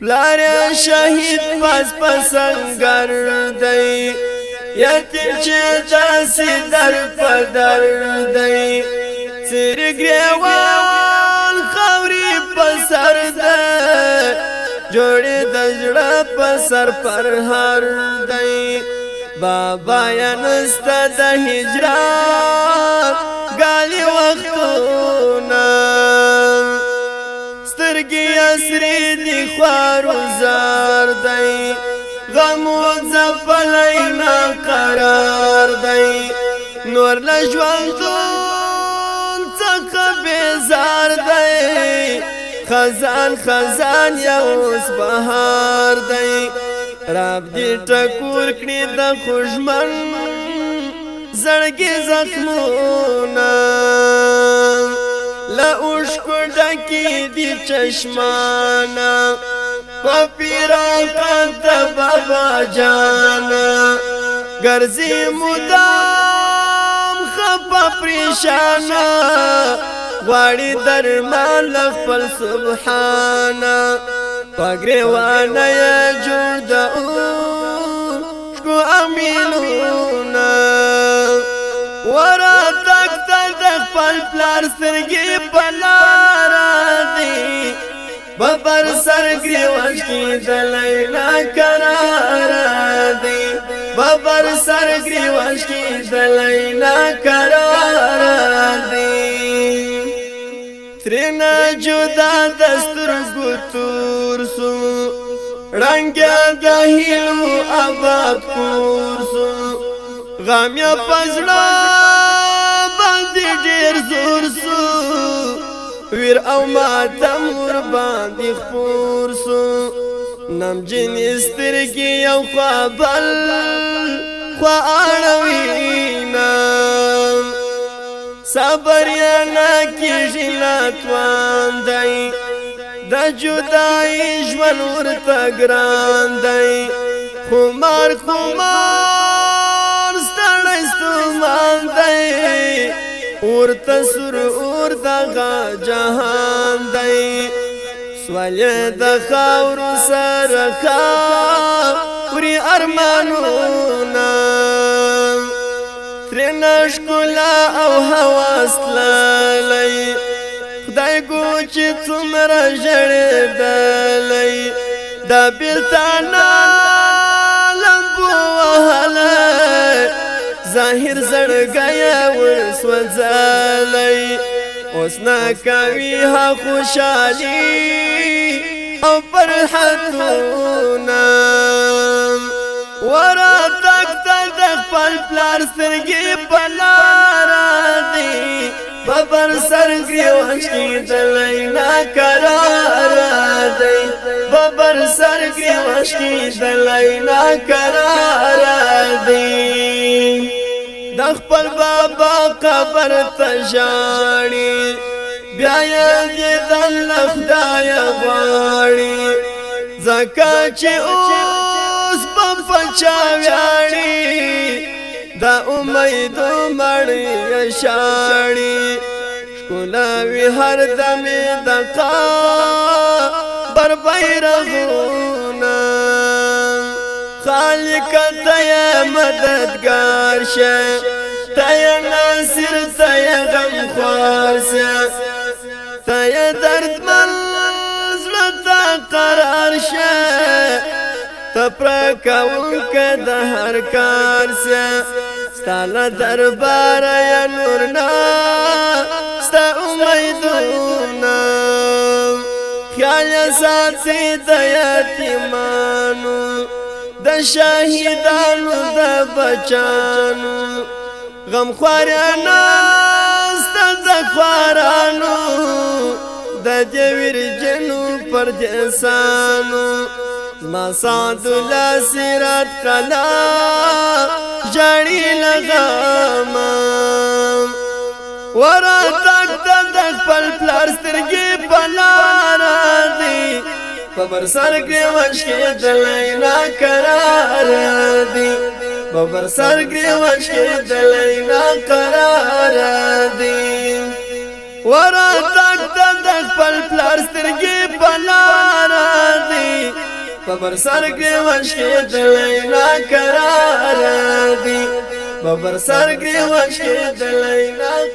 پلار شهید پس پسنګر دی یتیم چې داسې در په در دی سرګریوال خوري په سر ده جوړې د زړه په سر پر هر دی بابا یا نسته د هجران ګالي وختو زندگی اسری دی خوار زار دی غم و زفلی ناقرار دی نور لجوانتون څخه بیزار دی خزان خزان یا اوس بهار دی رب دې ټکور کړی د خوشمن زړګي زخمونه لعشکو ڈکی دی چشمانا پپیرا قد بابا جانا گرزی مدام خپا پریشانا غواړي درمال خپل سبحانا پګریوانه جوړ د خپل پلار سرګي پلار دی ببر سرګي وکی د لیلا قرار دی ببر سرګي وکی د لیلا قرار دی ترنا جدا دستور ګتور سو رنگ د هیلو آباد کور سو غمیا پزړه ډیر زور سو ویر او ماتم ور باندې خپور سو نم جن استرګي او قبل خوا اړوینا صبر یا نه کیږي ناتوان دی د جدای ژوند ورته ګران دی خمار خمار اور تسر اور دغه جهان دی سوال د خاور سره کا پر ارمانونه ترنش کولا او هواس للی خدای کو چې څومره جړې دلی د بیلتانا لمبو وهله ظاهر زړګیا ورسوځلای اوس نا کوي ها خوشالي او پر حتونا ورا تک تک خپل پلار سرګي پلارا دی ببر سر گریوان کی دلائی نا قرار دی ببر سر گریوان کی دلائی نا قرار دی خپل بابا قبر تشاړي بیا یې د خدای غواړي زکه چې اوس په فچا ویاړي دا امید مړی شاړي کولا وی هر دم دقا بر بیرغونا خالق ته مددگار شه تایا ناصر تایا غم خوارسا تایا درد من زلطا قرار شا تپرا کون کد هر ستالا دربارا یا نورنا ستا امیدونا خیال ساتی تایا دا د شهیدانو دا بچانو غم خوارانو ستند خوارانو د دې ورجنو پر جسانو زما سعد الله سرات کلا جړی لغام ورا تک د خپل پلار سترګې بلار دی په بر سر کې وښکې دلای نا قرار دی په بر سر ګریوان کې دلای نا قرار دی ورا تک د خپل پلار سترګې بنار دی په بر سر ګریوان کې دلای نا قرار دی په بر سر ګریوان کې دلای نا